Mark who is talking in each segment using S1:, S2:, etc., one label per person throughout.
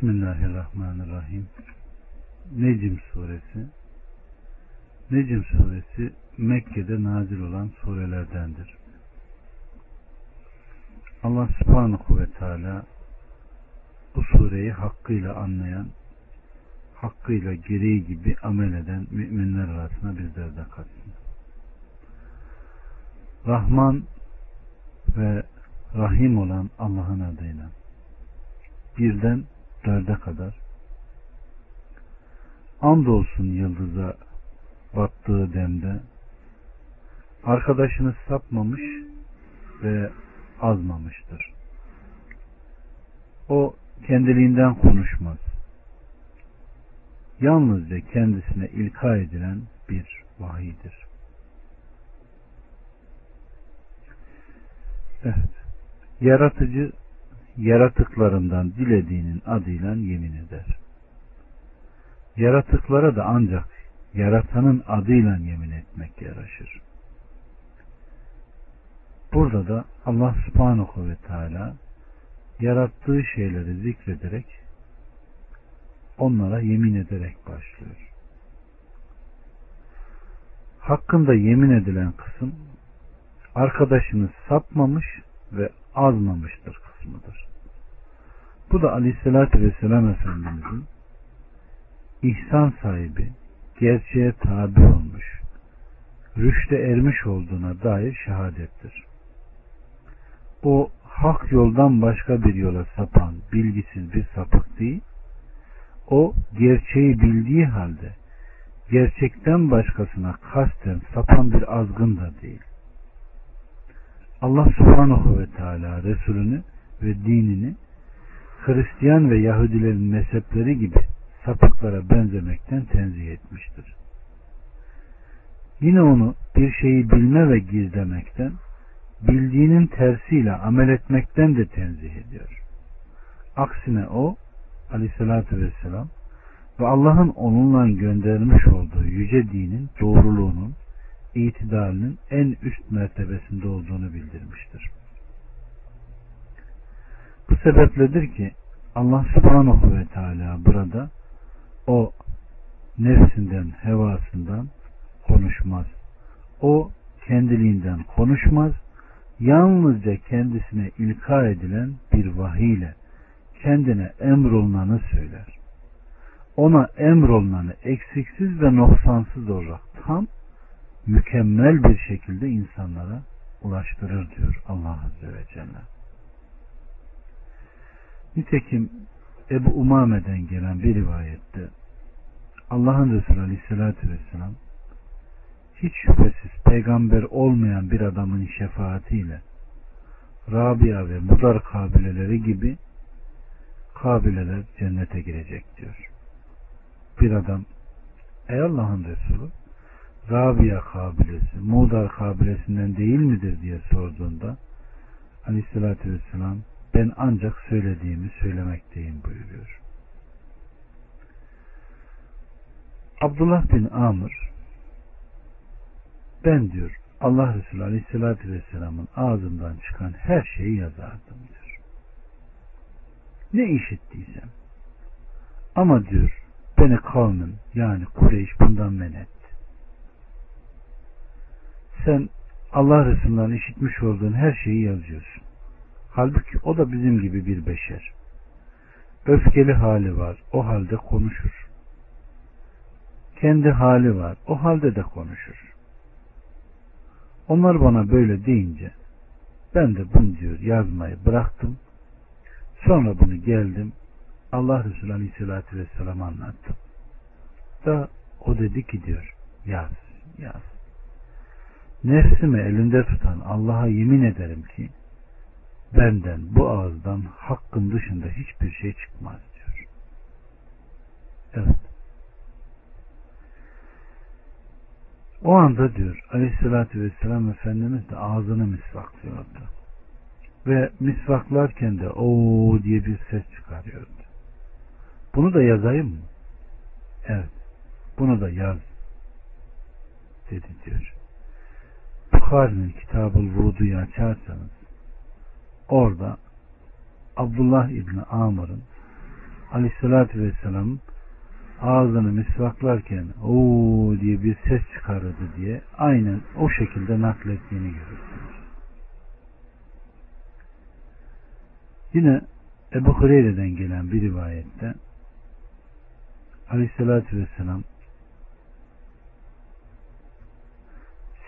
S1: Bismillahirrahmanirrahim. Necim suresi Necim suresi Mekke'de nazil olan surelerdendir. Allah subhanahu ve teala bu sureyi hakkıyla anlayan, hakkıyla gereği gibi amel eden müminler arasına bizler de katsın. Rahman ve Rahim olan Allah'ın adıyla birden dörde kadar andolsun yıldıza battığı demde arkadaşını sapmamış ve azmamıştır. O kendiliğinden konuşmaz. Yalnızca kendisine ilka edilen bir vahidir. Evet. Yaratıcı yaratıklarından dilediğinin adıyla yemin eder. Yaratıklara da ancak yaratanın adıyla yemin etmek yaraşır. Burada da Allah subhanahu ve teala yarattığı şeyleri zikrederek onlara yemin ederek başlıyor. Hakkında yemin edilen kısım arkadaşını sapmamış ve azmamıştır kısmıdır. Bu da aleyhissalatü vesselam Efendimizin ihsan sahibi, gerçeğe tabi olmuş, rüşte ermiş olduğuna dair şehadettir. O hak yoldan başka bir yola sapan bilgisiz bir sapık değil, o gerçeği bildiği halde gerçekten başkasına kasten sapan bir azgın da değil. Allah subhanahu ve teala Resulünü ve dinini Hristiyan ve Yahudilerin mezhepleri gibi sapıklara benzemekten tenzih etmiştir. Yine onu bir şeyi bilme ve gizlemekten, bildiğinin tersiyle amel etmekten de tenzih ediyor. Aksine o aleyhissalatü vesselam ve Allah'ın onunla göndermiş olduğu yüce dinin doğruluğunun, itidalinin en üst mertebesinde olduğunu bildirmiştir. Sebepledir ki Allah subhanahu ve teala burada o nefsinden, hevasından konuşmaz. O kendiliğinden konuşmaz. Yalnızca kendisine ilka edilen bir vahiyle kendine emrolunanı söyler. Ona emrolunanı eksiksiz ve noksansız olarak tam mükemmel bir şekilde insanlara ulaştırır diyor Allah Azze ve Celle. Nitekim Ebu Umame'den gelen bir rivayette Allah'ın Resulü Aleyhisselatü Vesselam hiç şüphesiz peygamber olmayan bir adamın şefaatiyle Rabia ve Mudar kabileleri gibi kabileler cennete girecek diyor. Bir adam ey Allah'ın Resulü Rabia kabilesi Mudar kabilesinden değil midir diye sorduğunda Aleyhisselatü Vesselam ben ancak söylediğimi söylemekteyim buyuruyor. Abdullah bin Amr ben diyor Allah Resulü Aleyhisselatü Vesselam'ın ağzından çıkan her şeyi yazardım diyor. Ne işittiysem. Ama diyor beni kavmin yani Kureyş bundan men etti. Sen Allah Resulü'nden işitmiş olduğun her şeyi yazıyorsun. Halbuki o da bizim gibi bir beşer. Öfkeli hali var, o halde konuşur. Kendi hali var, o halde de konuşur. Onlar bana böyle deyince ben de bunu diyor yazmayı bıraktım. Sonra bunu geldim Allah Resulü Aleyhisselatü Vesselam anlattım. Da o dedi ki diyor yaz yaz. Nefsimi elinde tutan Allah'a yemin ederim ki benden bu ağızdan hakkın dışında hiçbir şey çıkmaz diyor. Evet. O anda diyor aleyhissalatü vesselam Efendimiz de ağzını misvaklıyordu. Ve misvaklarken de o diye bir ses çıkarıyordu. Bunu da yazayım mı? Evet. Bunu da yaz dedi diyor. Bukhari'nin kitabı Vudu'yu açarsanız orada Abdullah İbni Amr'ın Aleyhisselatü Vesselam'ın ağzını misvaklarken o diye bir ses çıkarırdı diye aynen o şekilde naklettiğini görürsünüz. Yine Ebu Hureyre'den gelen bir rivayette Aleyhisselatü Vesselam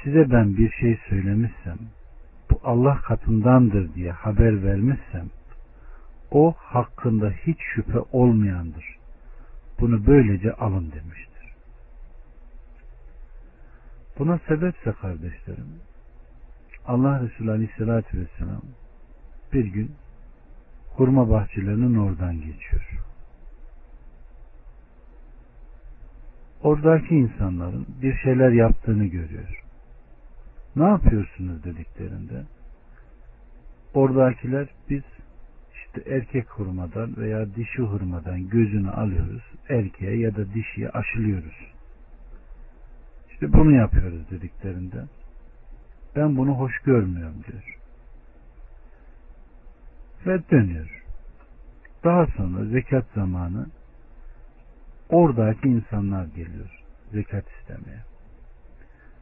S1: size ben bir şey söylemişsem Allah katındandır diye haber vermişsem o hakkında hiç şüphe olmayandır. Bunu böylece alın demiştir. Buna sebepse kardeşlerim Allah Resulü Aleyhisselatü Vesselam bir gün hurma bahçelerinin oradan geçiyor. Oradaki insanların bir şeyler yaptığını görüyor. Ne yapıyorsunuz dediklerinde oradakiler biz işte erkek hurmadan veya dişi hurmadan gözünü alıyoruz. Erkeğe ya da dişiye aşılıyoruz. İşte bunu yapıyoruz dediklerinde ben bunu hoş görmüyorum diyor. Ve dönüyor. Daha sonra zekat zamanı oradaki insanlar geliyor zekat istemeye.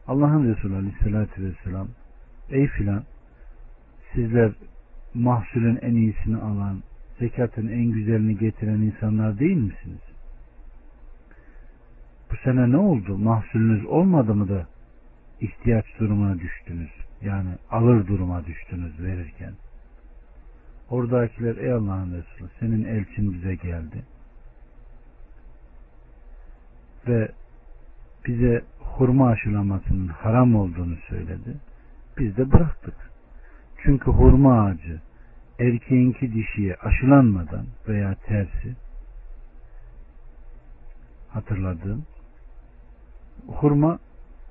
S1: Allah'ın Resulü Aleyhisselatü Vesselam ey filan sizler mahsulün en iyisini alan, zekatın en güzelini getiren insanlar değil misiniz? Bu sene ne oldu? Mahsulünüz olmadı mı da ihtiyaç durumuna düştünüz? Yani alır duruma düştünüz verirken. Oradakiler ey Allah'ın Resulü senin elçin bize geldi. Ve bize hurma aşılamasının haram olduğunu söyledi. Biz de bıraktık. Çünkü hurma ağacı erkeğinki dişiye aşılanmadan veya tersi hatırladığım hurma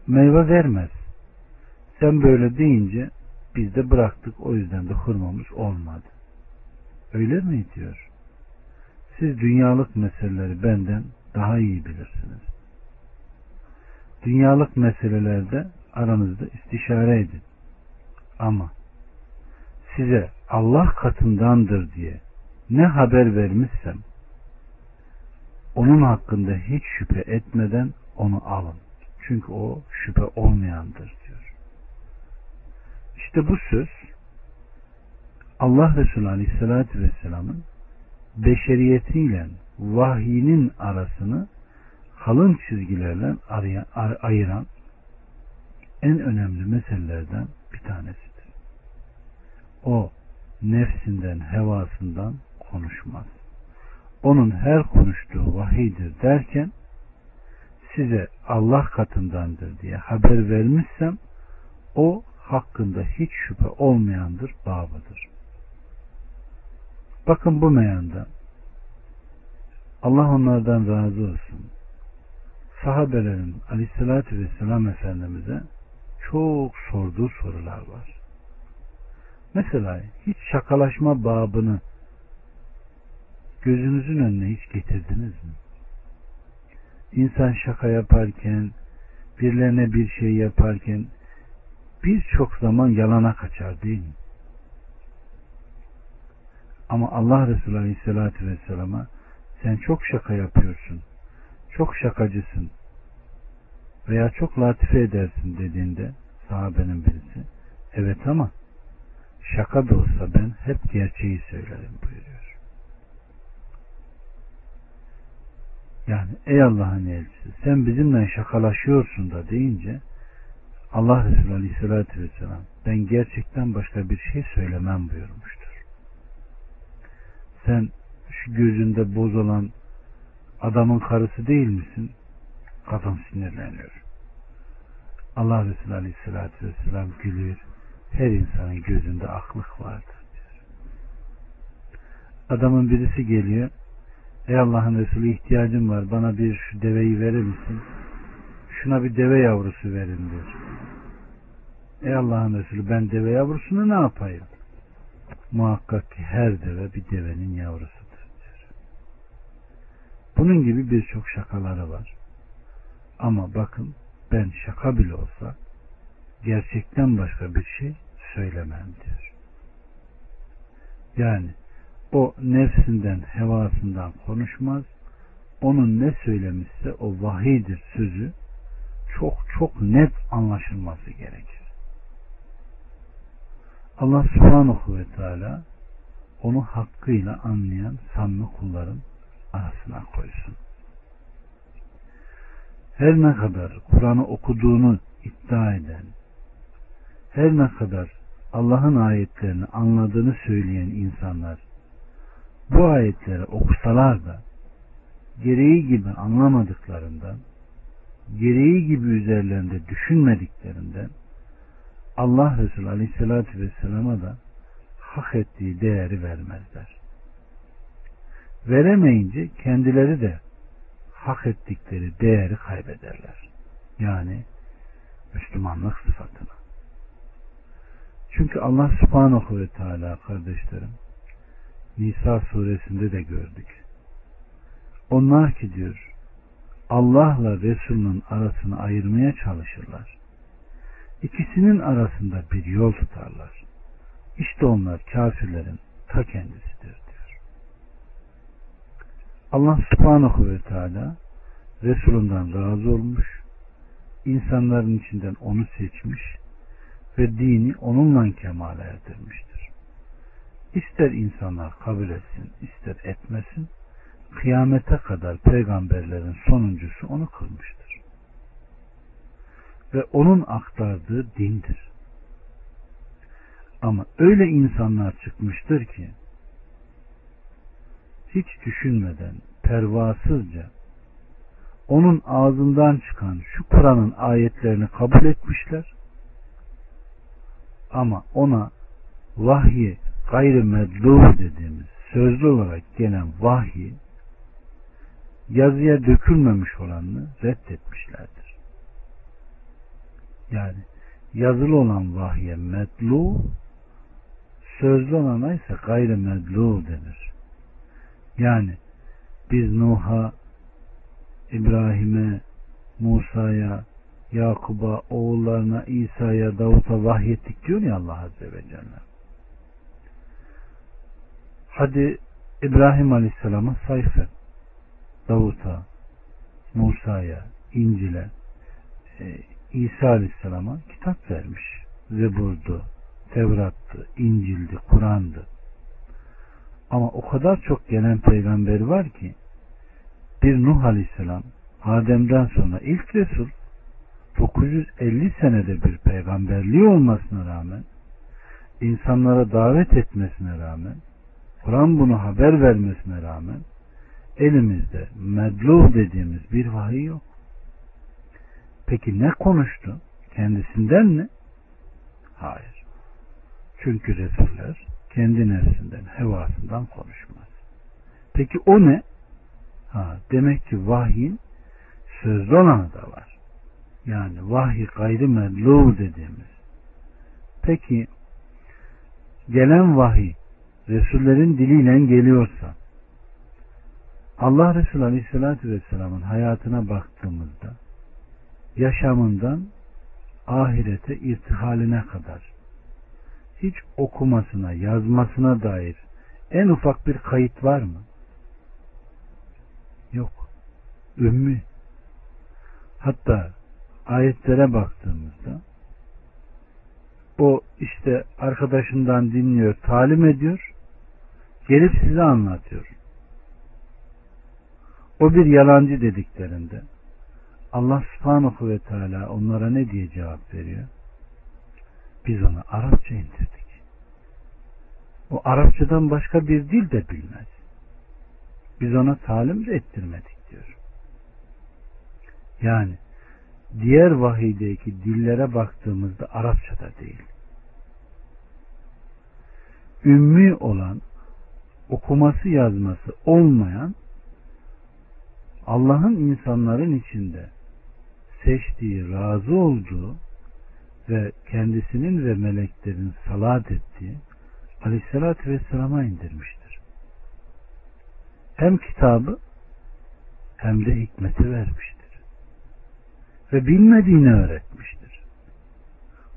S1: meyve vermez. Sen böyle deyince biz de bıraktık o yüzden de hurmamız olmadı. Öyle mi diyor? Siz dünyalık meseleleri benden daha iyi bilirsiniz. Dünyalık meselelerde aranızda istişare edin. Ama size Allah katındandır diye ne haber vermişsem onun hakkında hiç şüphe etmeden onu alın. Çünkü o şüphe olmayandır diyor. İşte bu söz Allah Resulü Aleyhisselatü Vesselam'ın beşeriyetiyle vahyinin arasını kalın çizgilerle ayıran en önemli meselelerden bir tanesi o nefsinden, hevasından konuşmaz. Onun her konuştuğu vahiydir derken size Allah katındandır diye haber vermişsem o hakkında hiç şüphe olmayandır babıdır. Bakın bu meyanda Allah onlardan razı olsun. Sahabelerin aleyhissalatü vesselam Efendimiz'e çok sorduğu sorular var. Mesela hiç şakalaşma babını gözünüzün önüne hiç getirdiniz mi? İnsan şaka yaparken, birilerine bir şey yaparken birçok zaman yalana kaçar değil mi? Ama Allah Resulü Aleyhisselatü Vesselam'a sen çok şaka yapıyorsun, çok şakacısın veya çok latife edersin dediğinde sahabenin birisi evet ama şaka da olsa ben hep gerçeği söylerim buyuruyor. Yani ey Allah'ın elçisi sen bizimle şakalaşıyorsun da deyince Allah Resulü Aleyhisselatü Vesselam ben gerçekten başka bir şey söylemem buyurmuştur. Sen şu gözünde boz olan adamın karısı değil misin? Kadın sinirleniyor. Allah Resulü Aleyhisselatü Vesselam gülüyor her insanın gözünde aklık vardır diyor. Adamın birisi geliyor. Ey Allah'ın Resulü ihtiyacım var. Bana bir şu deveyi verir misin? Şuna bir deve yavrusu verin diyor. Ey Allah'ın Resulü ben deve yavrusunu ne yapayım? Muhakkak ki her deve bir devenin diyor. Bunun gibi birçok şakaları var. Ama bakın ben şaka bile olsa gerçekten başka bir şey söylemem diyor. Yani O nefsinden, hevasından konuşmaz. Onun ne söylemişse o vahidir sözü çok çok net anlaşılması gerekir. Allah subhanahu ve teala onu hakkıyla anlayan samimi kulların arasına koysun. Her ne kadar Kur'an'ı okuduğunu iddia eden, her ne kadar Allah'ın ayetlerini anladığını söyleyen insanlar bu ayetleri okusalar da gereği gibi anlamadıklarından, gereği gibi üzerlerinde düşünmediklerinden Allah Resulü Aleyhisselatü Vesselam'a da hak ettiği değeri vermezler. Veremeyince kendileri de hak ettikleri değeri kaybederler. Yani Müslümanlık sıfatını. Çünkü Allah subhanahu ve teala kardeşlerim Nisa suresinde de gördük. Onlar ki diyor Allah'la Resul'ün arasını ayırmaya çalışırlar. İkisinin arasında bir yol tutarlar. İşte onlar kafirlerin ta kendisidir. Allah subhanahu ve teala Resulünden razı olmuş, insanların içinden onu seçmiş ve dini onunla kemale erdirmiştir. İster insanlar kabul etsin, ister etmesin, kıyamete kadar peygamberlerin sonuncusu onu kılmıştır. Ve onun aktardığı dindir. Ama öyle insanlar çıkmıştır ki hiç düşünmeden pervasızca onun ağzından çıkan şu Kur'an'ın ayetlerini kabul etmişler ama ona vahyi gayrı medluh dediğimiz sözlü olarak gelen vahyi yazıya dökülmemiş olanını reddetmişlerdir. Yani yazılı olan vahye medlu sözlü olana ise gayrı medlu denir. Yani biz Nuh'a, İbrahim'e, Musa'ya, Yakub'a, oğullarına, İsa'ya, Davut'a vahyettik diyor ya Allah Azze ve Celle. Hadi İbrahim Aleyhisselam'a sayfa, Davut'a, Musa'ya, İncil'e, e, İsa Aleyhisselam'a kitap vermiş. Zebur'du, Tevrat'tı, İncil'di, Kur'an'dı. Ama o kadar çok gelen peygamber var ki bir Nuh Aleyhisselam Adem'den sonra ilk Resul 950 senede bir peygamberliği olmasına rağmen insanlara davet etmesine rağmen Kur'an bunu haber vermesine rağmen elimizde medluh dediğimiz bir vahiy yok. Peki ne konuştu? Kendisinden mi? Hayır. Çünkü Resuller kendi nefsinden, hevasından konuşmaz. Peki o ne? Ha, demek ki vahyin sözlü olanı da var. Yani vahiy gayrı medlu dediğimiz. Peki gelen vahiy Resullerin diliyle geliyorsa Allah Resulü Aleyhisselatü Vesselam'ın hayatına baktığımızda yaşamından ahirete irtihaline kadar hiç okumasına, yazmasına dair en ufak bir kayıt var mı? Yok. Ümmü. Hatta ayetlere baktığımızda o işte arkadaşından dinliyor, talim ediyor, gelip size anlatıyor. O bir yalancı dediklerinde Allah subhanahu ve teala onlara ne diye cevap veriyor? Biz onu Arapça indirdik. O Arapçadan başka bir dil de bilmez. Biz ona talim de ettirmedik diyor. Yani diğer vahiydeki dillere baktığımızda Arapçada değil. Ümmi olan, okuması yazması olmayan Allah'ın insanların içinde seçtiği, razı olduğu ve kendisinin ve meleklerin salat ettiği Aleyhisselatü Vesselam'a indirmiştir. Hem kitabı hem de hikmeti vermiştir. Ve bilmediğini öğretmiştir.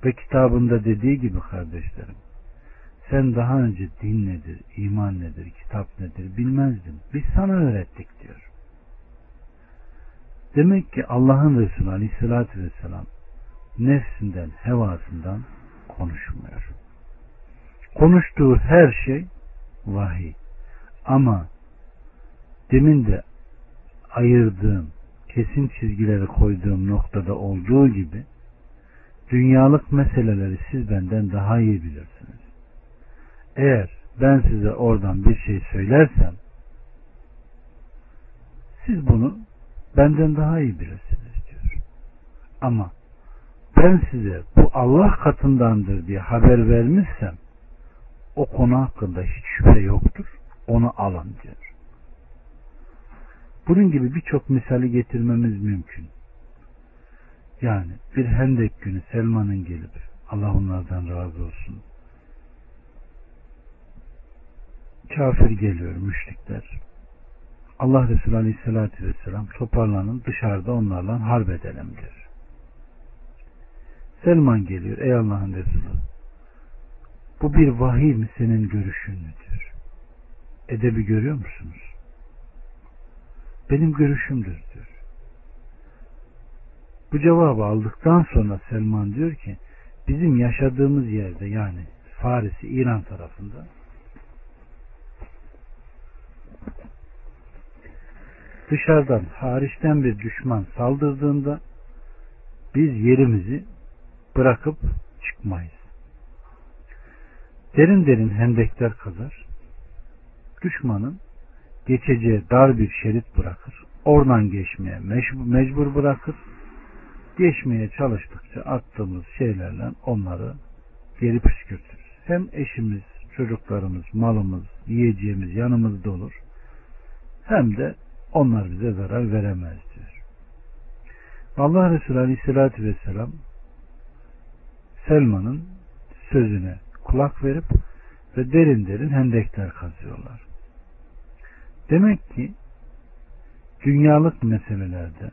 S1: Ve kitabında dediği gibi kardeşlerim sen daha önce din nedir, iman nedir, kitap nedir bilmezdin. Biz sana öğrettik diyor. Demek ki Allah'ın Resulü Aleyhisselatü Vesselam nefsinden, hevasından konuşmuyor. Konuştuğu her şey vahiy. Ama demin de ayırdığım, kesin çizgileri koyduğum noktada olduğu gibi dünyalık meseleleri siz benden daha iyi bilirsiniz. Eğer ben size oradan bir şey söylersem siz bunu benden daha iyi bilirsiniz diyor. Ama ben size bu Allah katındandır diye haber vermişsem o konu hakkında hiç şüphe yoktur. Onu alın diyor. Bunun gibi birçok misali getirmemiz mümkün. Yani bir hendek günü Selman'ın gelip Allah onlardan razı olsun. Kafir geliyor müşrikler. Allah Resulü Aleyhisselatü Vesselam toparlanın dışarıda onlarla harp edelim diyor. Selman geliyor ey Allah'ın Resulü bu bir vahiy mi senin görüşün mü. Edebi görüyor musunuz? Benim görüşümdür diyor. Bu cevabı aldıktan sonra Selman diyor ki bizim yaşadığımız yerde yani Farisi İran tarafında dışarıdan hariçten bir düşman saldırdığında biz yerimizi bırakıp çıkmayız. Derin derin hendekler kazar. Düşmanın geçeceği dar bir şerit bırakır. Oradan geçmeye mecbur bırakır. Geçmeye çalıştıkça attığımız şeylerle onları geri püskürtürüz. Hem eşimiz, çocuklarımız, malımız, yiyeceğimiz yanımızda olur. Hem de onlar bize zarar veremez diyor. Allah Resulü Aleyhisselatü Vesselam Selman'ın sözüne kulak verip ve derin derin hendekler kazıyorlar. Demek ki dünyalık meselelerde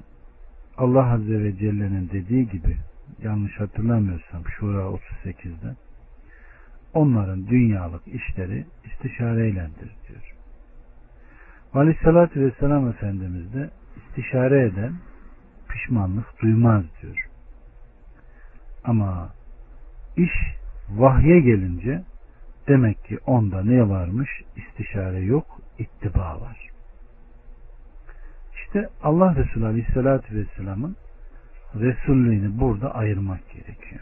S1: Allah Azze ve Celle'nin dediği gibi yanlış hatırlamıyorsam Şura 38'de onların dünyalık işleri istişareylendir diyor. Aleyhissalatü Vesselam Efendimiz de istişare eden pişmanlık duymaz diyor. Ama iş vahye gelince demek ki onda ne varmış? İstişare yok, ittiba var. İşte Allah Resulü Aleyhisselatü Vesselam'ın Resullüğünü burada ayırmak gerekiyor.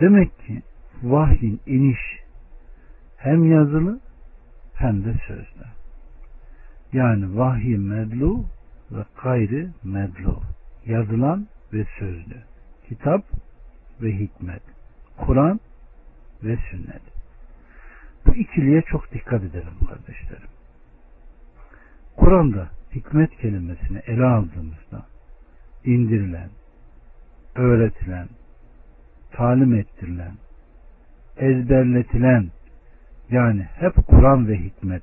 S1: Demek ki vahyin iniş hem yazılı hem de sözlü. Yani vahiy medlu ve gayri medlu. Yazılan ve sözlü. Kitap ve hikmet. Kur'an ve sünnet. Bu ikiliye çok dikkat edelim kardeşlerim. Kur'an'da hikmet kelimesini ele aldığımızda indirilen, öğretilen, talim ettirilen, ezberletilen yani hep Kur'an ve hikmet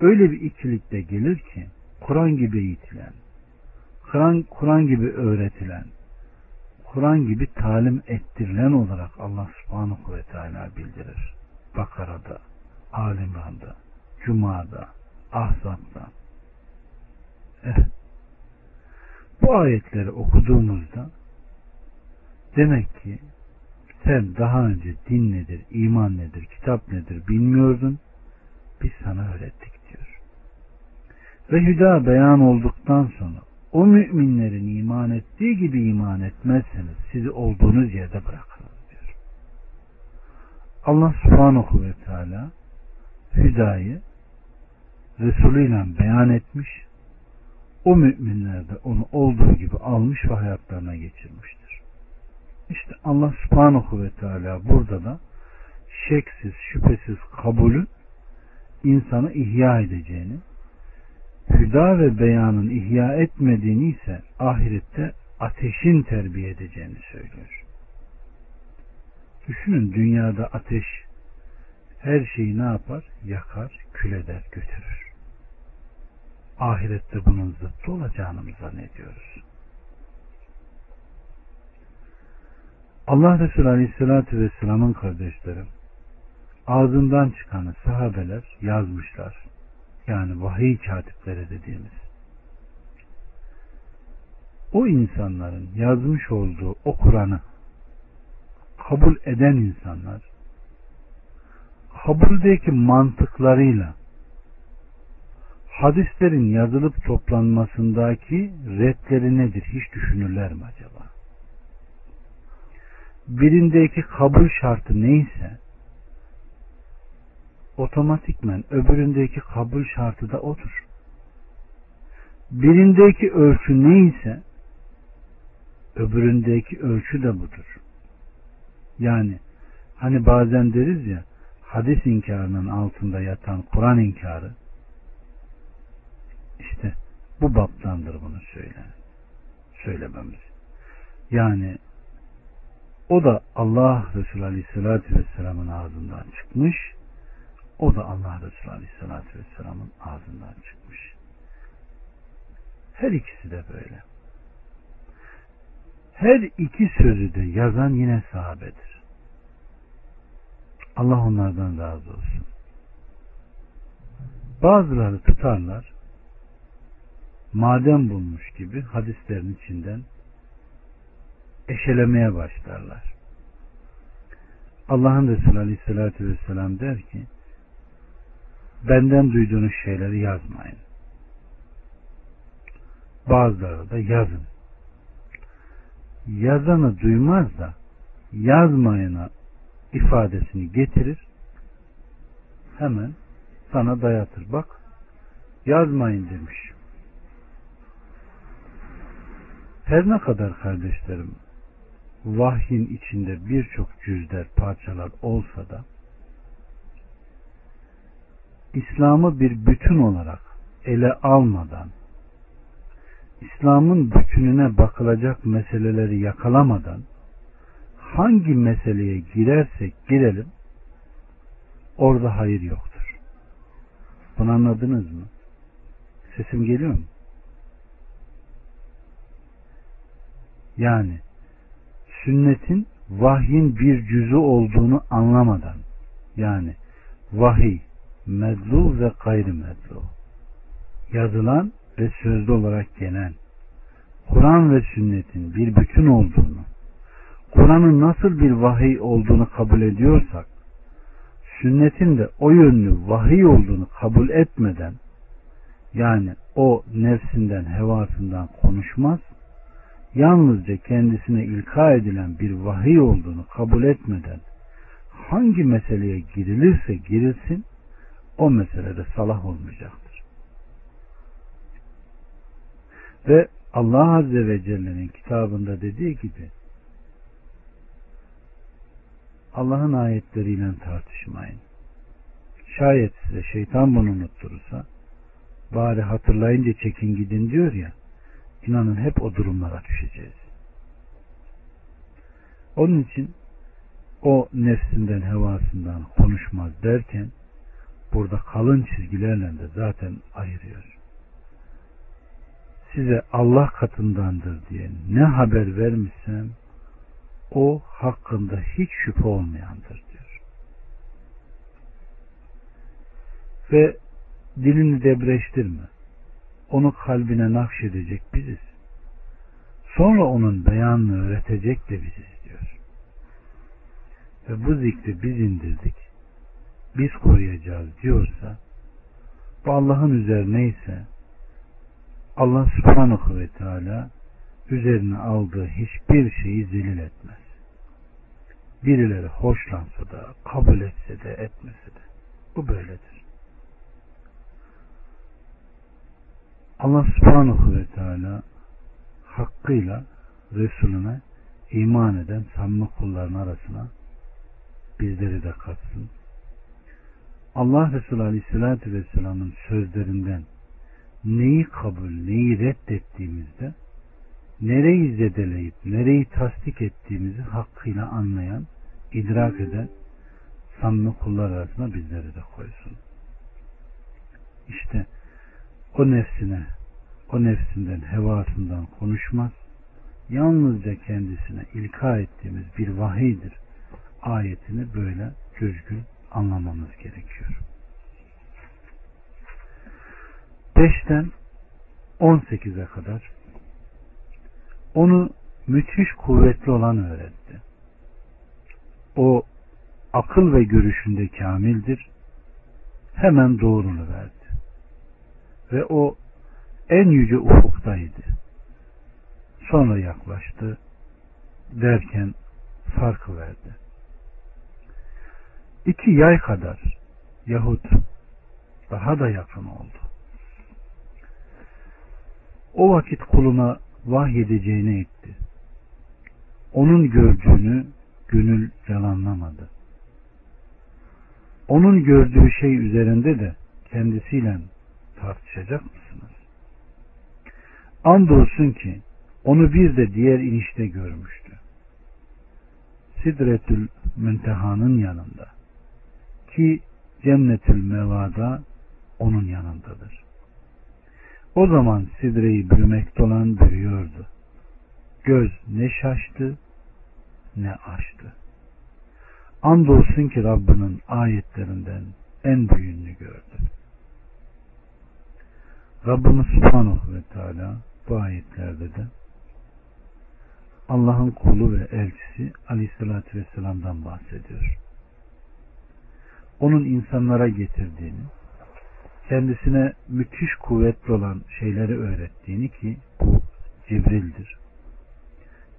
S1: öyle bir ikilikte gelir ki Kur'an gibi eğitilen, Kur'an Kur'an gibi öğretilen, Kur'an gibi talim ettirilen olarak Allah subhanahu ve teala bildirir. Bakara'da, Alimran'da, Cuma'da, Ahzab'da. Eh, bu ayetleri okuduğumuzda demek ki sen daha önce din nedir, iman nedir, kitap nedir bilmiyordun. Biz sana öğrettik diyor. Ve hüda beyan olduktan sonra o müminlerin iman ettiği gibi iman etmezseniz sizi olduğunuz yerde bırakırız diyor. Allah subhanahu ve teala hüdayı Resulü ile beyan etmiş o müminler de onu olduğu gibi almış ve hayatlarına geçirmiştir. İşte Allah subhanahu ve teala burada da şeksiz şüphesiz kabulün insanı ihya edeceğini hüda ve beyanın ihya etmediğini ise ahirette ateşin terbiye edeceğini söylüyor. Düşünün dünyada ateş her şeyi ne yapar? Yakar, kül eder, götürür. Ahirette bunun zıttı olacağını mı zannediyoruz? Allah Resulü Aleyhisselatü Vesselam'ın kardeşlerim ağzından çıkanı sahabeler yazmışlar. Yani vahiy katipleri dediğimiz. O insanların yazmış olduğu o Kur'an'ı kabul eden insanlar kabuldeki mantıklarıyla hadislerin yazılıp toplanmasındaki redleri nedir hiç düşünürler mi acaba? Birindeki kabul şartı neyse otomatikmen öbüründeki kabul şartı da odur. Birindeki ölçü neyse öbüründeki ölçü de budur. Yani hani bazen deriz ya hadis inkarının altında yatan Kur'an inkarı işte bu baptandır bunu söyle. Söylememiz. Yani o da Allah Resulü Aleyhisselatü Vesselam'ın ağzından çıkmış. O da Allah Resulü Aleyhisselatü Vesselam'ın ağzından çıkmış. Her ikisi de böyle. Her iki sözü de yazan yine sahabedir. Allah onlardan razı olsun. Bazıları tutarlar, maden bulmuş gibi hadislerin içinden eşelemeye başlarlar. Allah'ın Resulü Aleyhisselatü Vesselam der ki benden duyduğunuz şeyleri yazmayın. Bazıları da yazın. Yazanı duymaz da yazmayana ifadesini getirir hemen sana dayatır. Bak yazmayın demiş. Her ne kadar kardeşlerim vahyin içinde birçok cüzler, parçalar olsa da İslam'ı bir bütün olarak ele almadan İslam'ın bütününe bakılacak meseleleri yakalamadan hangi meseleye girersek girelim orada hayır yoktur. Bunu anladınız mı? Sesim geliyor mu? Yani sünnetin vahyin bir cüzü olduğunu anlamadan yani vahiy medlu ve gayri medlu yazılan ve sözlü olarak gelen Kur'an ve sünnetin bir bütün olduğunu Kur'an'ın nasıl bir vahiy olduğunu kabul ediyorsak sünnetin de o yönlü vahiy olduğunu kabul etmeden yani o nefsinden hevasından konuşmaz yalnızca kendisine ilka edilen bir vahiy olduğunu kabul etmeden hangi meseleye girilirse girilsin o meselede salah olmayacaktır. Ve Allah Azze ve Celle'nin kitabında dediği gibi Allah'ın ayetleriyle tartışmayın. Şayet size şeytan bunu unutturursa bari hatırlayınca çekin gidin diyor ya İnanın hep o durumlara düşeceğiz. Onun için o nefsinden hevasından konuşmaz derken burada kalın çizgilerle de zaten ayırıyor. Size Allah katındandır diye ne haber vermişsem o hakkında hiç şüphe olmayandır diyor. Ve dilini debreştirme onu kalbine nakşedecek biziz. Sonra onun beyanını öğretecek de biziz diyor. Ve bu zikri biz indirdik. Biz koruyacağız diyorsa bu Allah'ın üzerine ise Allah subhanahu ve teala üzerine aldığı hiçbir şeyi zelil etmez. Birileri hoşlansa da, kabul etse de, etmese de. Bu böyledir. Allah subhanahu ve teala hakkıyla Resulüne iman eden samimi kulların arasına bizleri de katsın. Allah Resulü Aleyhisselatü Vesselam'ın sözlerinden neyi kabul, neyi reddettiğimizde nereyi zedeleyip nereyi tasdik ettiğimizi hakkıyla anlayan, idrak eden samimi kullar arasına bizleri de koysun. İşte o nefsine, o nefsinden, hevasından konuşmaz. yalnızca kendisine ilka ettiğimiz bir vahiydir ayetini böyle düzgün anlamamız gerekiyor. 5'ten 18'e kadar onu müthiş kuvvetli olan öğretti. O akıl ve görüşünde kamildir. Hemen doğrunu verdi. Ve o en yüce ufuktaydı. Sonra yaklaştı derken farkı verdi. İki yay kadar yahut daha da yakın oldu. O vakit kuluna vahyedeceğini etti. Onun gördüğünü gönül yalanlamadı. Onun gördüğü şey üzerinde de kendisiyle tartışacak mısınız? Andolsun ki onu bir de diğer inişte görmüştü. Sidretül Münteha'nın yanında ki Cennetül Mevada onun yanındadır. O zaman sidreyi bürümekte olan bürüyordu. Göz ne şaştı ne açtı. Andolsun ki Rabbinin ayetlerinden en büyüğünü gördü. Rabbimiz Subhanahu ve Teala bu ayetlerde de Allah'ın kulu ve elçisi Aleyhisselatü Vesselam'dan bahsediyor. Onun insanlara getirdiğini, kendisine müthiş kuvvetli olan şeyleri öğrettiğini ki bu Cibril'dir.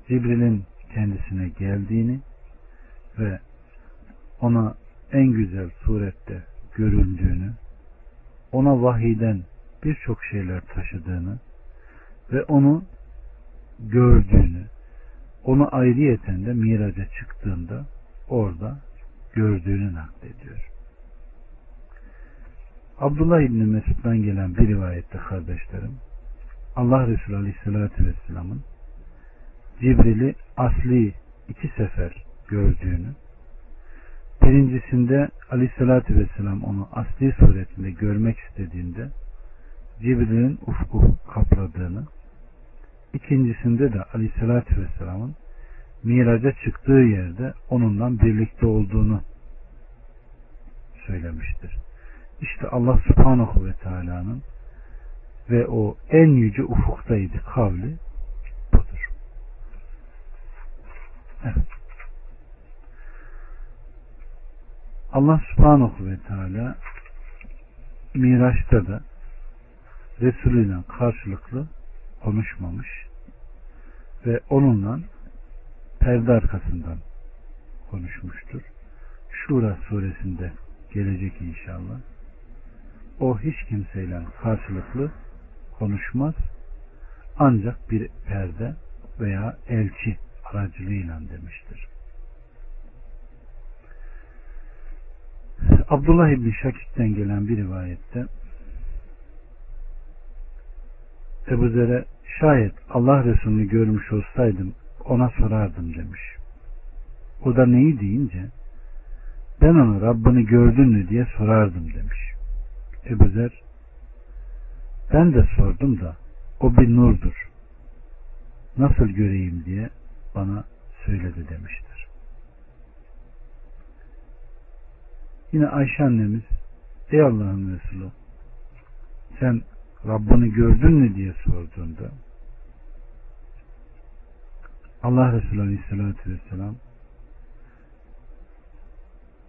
S1: Cibril'in kendisine geldiğini ve ona en güzel surette görüldüğünü, ona vahiden birçok şeyler taşıdığını ve onu gördüğünü, onu ayrıyeten de miraca çıktığında orada gördüğünü naklediyor. Abdullah İbni Mesud'dan gelen bir rivayette kardeşlerim Allah Resulü Aleyhisselatü Vesselam'ın Cibril'i asli iki sefer gördüğünü birincisinde Aleyhisselatü Vesselam onu asli suretinde görmek istediğinde Cibril'in ufku kapladığını ikincisinde de Aleyhisselatü Vesselam'ın miraca çıktığı yerde onunla birlikte olduğunu söylemiştir. İşte Allah subhanahu ve teala'nın ve o en yüce ufuktaydı kavli budur. Evet. Allah subhanahu ve teala Miraç'ta da Resulüyle karşılıklı konuşmamış ve onunla perde arkasından konuşmuştur. Şura suresinde gelecek inşallah o hiç kimseyle karşılıklı konuşmaz ancak bir perde veya elçi aracılığıyla demiştir. Abdullah İbni Şakik'ten gelen bir rivayette Ebu Zer'e şayet Allah Resulü'nü görmüş olsaydım ona sorardım demiş. O da neyi deyince ben onu Rabbini gördün mü diye sorardım demiş. Ebu Zer ben de sordum da o bir nurdur. Nasıl göreyim diye bana söyledi demiştir. Yine Ayşe annemiz Ey Allah'ın Resulü sen Rabbini gördün mü diye sorduğunda Allah Resulü Aleyhisselatü Vesselam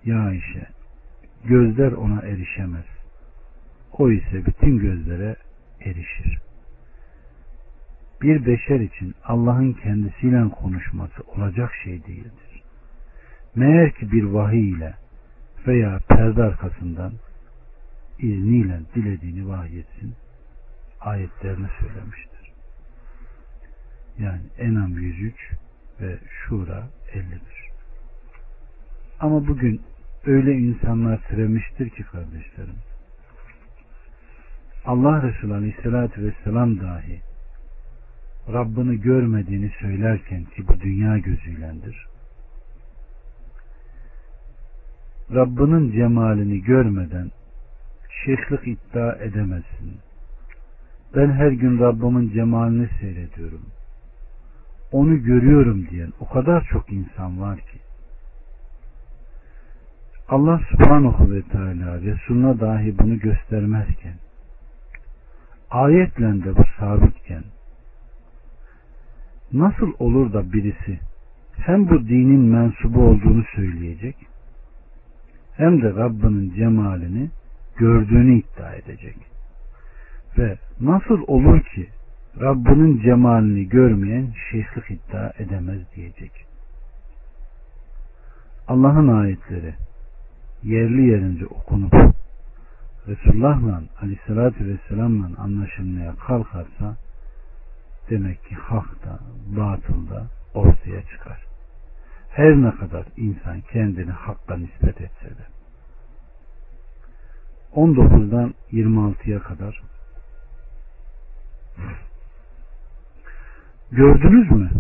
S1: Ya Ayşe gözler ona erişemez o ise bütün gözlere erişir. Bir beşer için Allah'ın kendisiyle konuşması olacak şey değildir. Meğer ki bir vahiy ile veya perde arkasından izniyle dilediğini vahyetsin ayetlerini söylemiştir. Yani Enam 103 ve Şura 51. Ama bugün öyle insanlar türemiştir ki kardeşlerim Allah Resulü Aleyhisselatü Vesselam dahi Rabbini görmediğini söylerken ki bu dünya gözüylendir. Rabbinin cemalini görmeden şeyhlik iddia edemezsin. Ben her gün Rabbimin cemalini seyrediyorum. Onu görüyorum diyen o kadar çok insan var ki Allah subhanahu ve teala Resuluna dahi bunu göstermezken ayetle de bu sabitken nasıl olur da birisi hem bu dinin mensubu olduğunu söyleyecek hem de Rabbinin cemalini gördüğünü iddia edecek. Ve nasıl olur ki Rabbinin cemalini görmeyen şeyhlik iddia edemez diyecek. Allah'ın ayetleri yerli yerince okunup Resulullah'la aleyhissalatü vesselam'la anlaşılmaya kalkarsa demek ki hak da batıl da ortaya çıkar. Her ne kadar insan kendini hakka nispet etse de. 19'dan 26'ya kadar Gördünüz mü?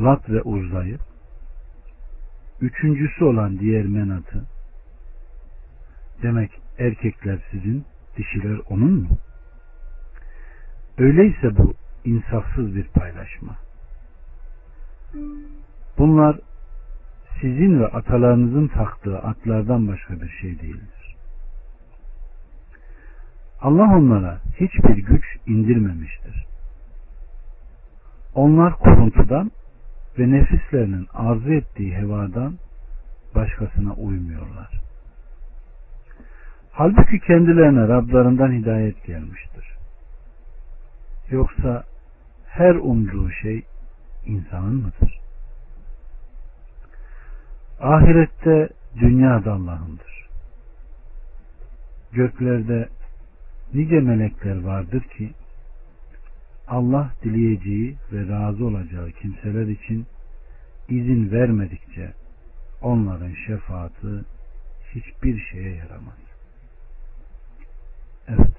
S1: Lat ve Uzza'yı üçüncüsü olan diğer menatı demek erkekler sizin dişiler onun mu? Öyleyse bu insafsız bir paylaşma. Bunlar sizin ve atalarınızın taktığı atlardan başka bir şey değildir. Allah onlara hiçbir güç indirmemiştir. Onlar kuruntudan ve nefislerinin arzu ettiği hevadan başkasına uymuyorlar. Halbuki kendilerine Rablarından hidayet gelmiştir. Yoksa her umduğu şey insanın mıdır? Ahirette dünya da Allah'ındır. Göklerde nice melekler vardır ki Allah dileyeceği ve razı olacağı kimseler için izin vermedikçe onların şefaati hiçbir şeye yaramaz. Evet.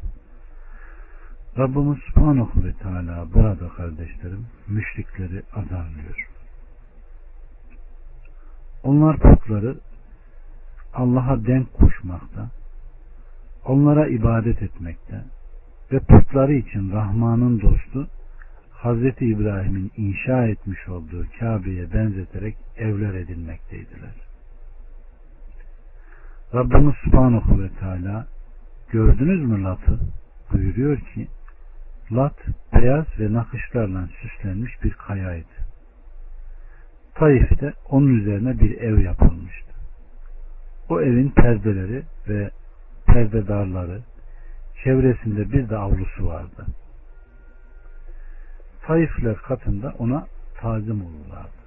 S1: Rabbimiz Subhanahu ve Teala burada kardeşlerim müşrikleri azarlıyor. Onlar putları Allah'a denk koşmakta, onlara ibadet etmekte ve putları için Rahman'ın dostu Hazreti İbrahim'in inşa etmiş olduğu Kabe'ye benzeterek evler edinmekteydiler. Rabbimiz Subhanahu ve Teala gördünüz mü Lat'ı? buyuruyor ki Lat beyaz ve nakışlarla süslenmiş bir kayaydı. Taif'te onun üzerine bir ev yapılmıştı. O evin perdeleri ve perdedarları, çevresinde bir de avlusu vardı. Taifler katında ona tazim olurlardı.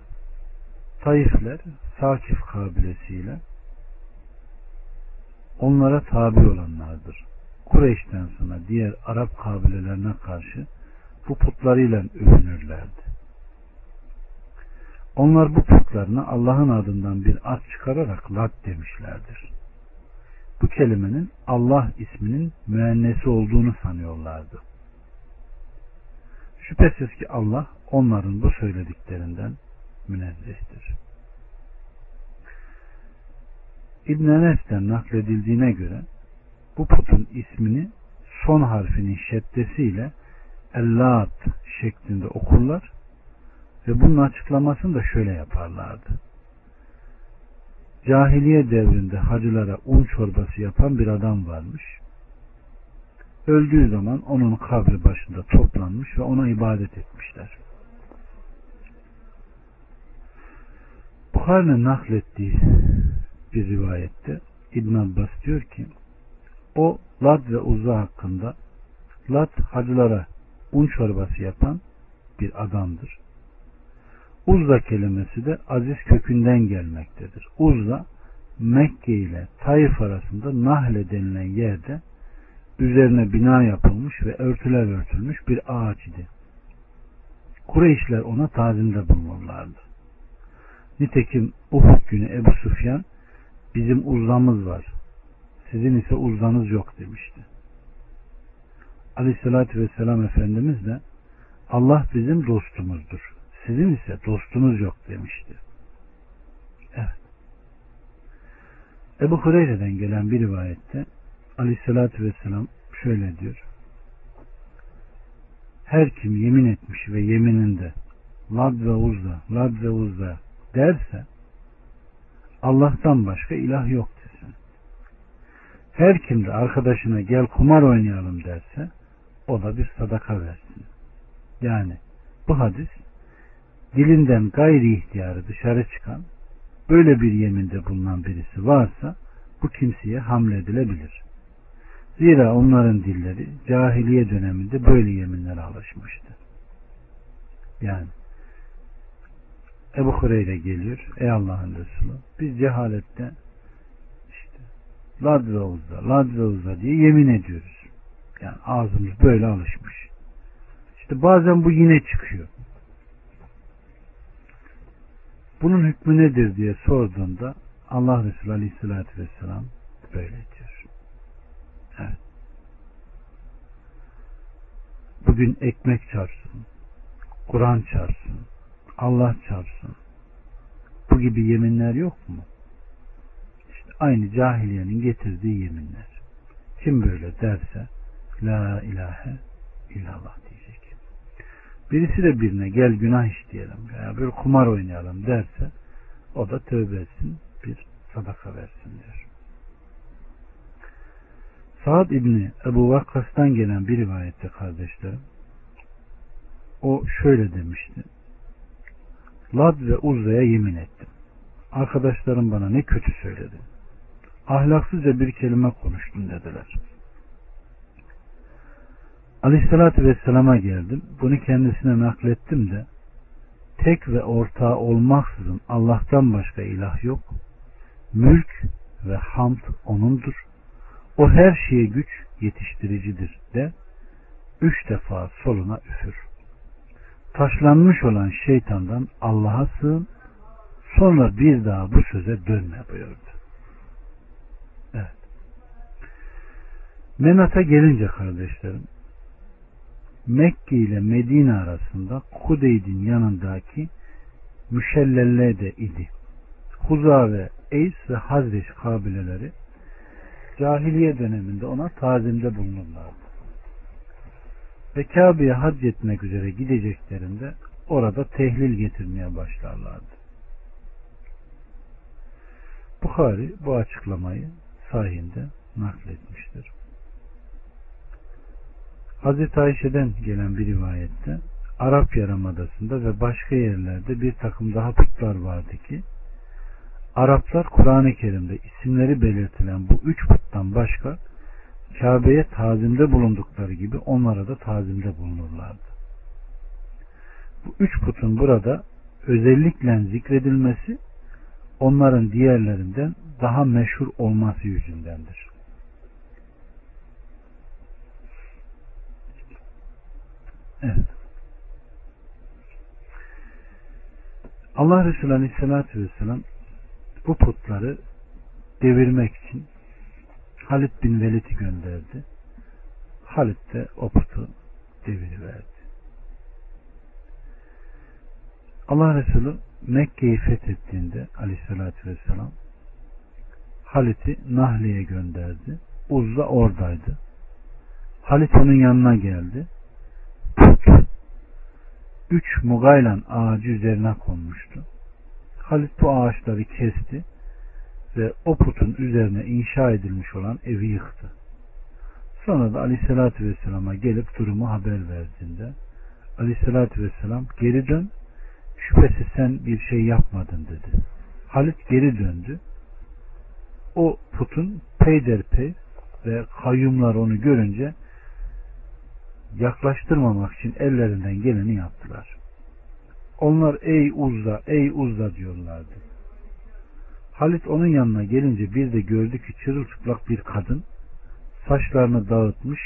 S1: Taifler Sakif kabilesiyle onlara tabi olanlardır. Kureyş'ten sonra diğer Arap kabilelerine karşı bu putlarıyla övünürlerdi. Onlar bu putlarına Allah'ın adından bir ad çıkararak Lat demişlerdir. Bu kelimenin Allah isminin müennesi olduğunu sanıyorlardı. Şüphesiz ki Allah onların bu söylediklerinden münezzehtir. İbn Enes'ten nakledildiğine göre bu putun ismini son harfinin şeddesiyle Ellat şeklinde okurlar ve bunun açıklamasını da şöyle yaparlardı. Cahiliye devrinde hacılara un çorbası yapan bir adam varmış. Öldüğü zaman onun kabri başında toplanmış ve ona ibadet etmişler. Bukhari'nin naklettiği bir rivayette İbn Abbas diyor ki o Lad ve Uzza hakkında Lad hacılara un çorbası yapan bir adamdır. Uzza kelimesi de aziz kökünden gelmektedir. Uzza Mekke ile Taif arasında Nahle denilen yerde üzerine bina yapılmış ve örtüler örtülmüş bir ağaç idi. Kureyşler ona tazimde bulunurlardı. Nitekim Uhud günü Ebu Sufyan bizim uzlamız var. Sizin ise uzlanız yok demişti. Aleyhissalatü vesselam Efendimiz de Allah bizim dostumuzdur. Sizin ise dostunuz yok demişti. Evet. Ebu Hureyre'den gelen bir rivayette Aleyhissalatü vesselam şöyle diyor. Her kim yemin etmiş ve yemininde Lad ve Uzza, Lad ve Uzza derse Allah'tan başka ilah yok desin. Her kim de arkadaşına gel kumar oynayalım derse o da bir sadaka versin. Yani bu hadis dilinden gayri ihtiyarı dışarı çıkan böyle bir yeminde bulunan birisi varsa bu kimseye hamledilebilir. Zira onların dilleri cahiliye döneminde böyle yeminlere alışmıştı. Yani Ebu Hureyre geliyor. Ey Allah'ın Resulü biz cehalette işte Lad ve Uzza, Lad diye yemin ediyoruz. Yani ağzımız böyle alışmış. İşte bazen bu yine çıkıyor. Bunun hükmü nedir diye sorduğunda Allah Resulü Aleyhisselatü Vesselam böyle diyor. Evet. Bugün ekmek çarpsın, Kur'an çarpsın, Allah çarpsın. Bu gibi yeminler yok mu? İşte aynı cahiliyenin getirdiği yeminler. Kim böyle derse La ilahe illallah diyecek. Birisi de birine gel günah işleyelim veya bir kumar oynayalım derse o da tövbe etsin bir sadaka versin diyor. Saad İbni Ebu Vakkas'tan gelen bir rivayette kardeşlerim o şöyle demişti. Lad ve Uzza'ya yemin ettim. Arkadaşlarım bana ne kötü söyledi. Ahlaksızca bir kelime konuştun dediler. Aleyhissalatü Vesselam'a geldim. Bunu kendisine naklettim de tek ve ortağı olmaksızın Allah'tan başka ilah yok. Mülk ve hamd O'nundur. O her şeye güç yetiştiricidir de üç defa soluna üfür. Taşlanmış olan şeytandan Allah'a sığın sonra bir daha bu söze dönme buyurdu. Evet. Menat'a gelince kardeşlerim Mekke ile Medine arasında Kudeyd'in yanındaki Müşellelle de idi. Huza ve Eys ve Hazreç kabileleri cahiliye döneminde ona tazimde bulunurlardı. Ve Kabe'ye hac etmek üzere gideceklerinde orada tehlil getirmeye başlarlardı. Bukhari bu açıklamayı sahinde nakletmiştir. Hazreti Ayşe'den gelen bir rivayette Arap Yarımadası'nda ve başka yerlerde bir takım daha putlar vardı ki Araplar Kur'an-ı Kerim'de isimleri belirtilen bu üç puttan başka Kabe'ye tazimde bulundukları gibi onlara da tazimde bulunurlardı. Bu üç putun burada özellikle zikredilmesi onların diğerlerinden daha meşhur olması yüzündendir. Evet. Allah Resulü Aleyhisselatü Vesselam bu putları devirmek için Halid bin Velid'i gönderdi. Halid de o putu deviriverdi. Allah Resulü Mekke'yi fethettiğinde aleyhissalatü vesselam Halit'i Nahli'ye gönderdi. Uzza oradaydı. Halit onun yanına geldi. Üç mugaylan ağacı üzerine konmuştu. Halit bu ağaçları kesti ve o putun üzerine inşa edilmiş olan evi yıktı. Sonra da aleyhissalatü vesselama gelip durumu haber verdiğinde aleyhissalatü vesselam geri dön şüphesiz sen bir şey yapmadın dedi. Halit geri döndü. O putun peyderpey ve kayyumlar onu görünce yaklaştırmamak için ellerinden geleni yaptılar. Onlar ey uzda ey uzda diyorlardı. Halit onun yanına gelince bir de gördü ki çırılçıplak bir kadın saçlarını dağıtmış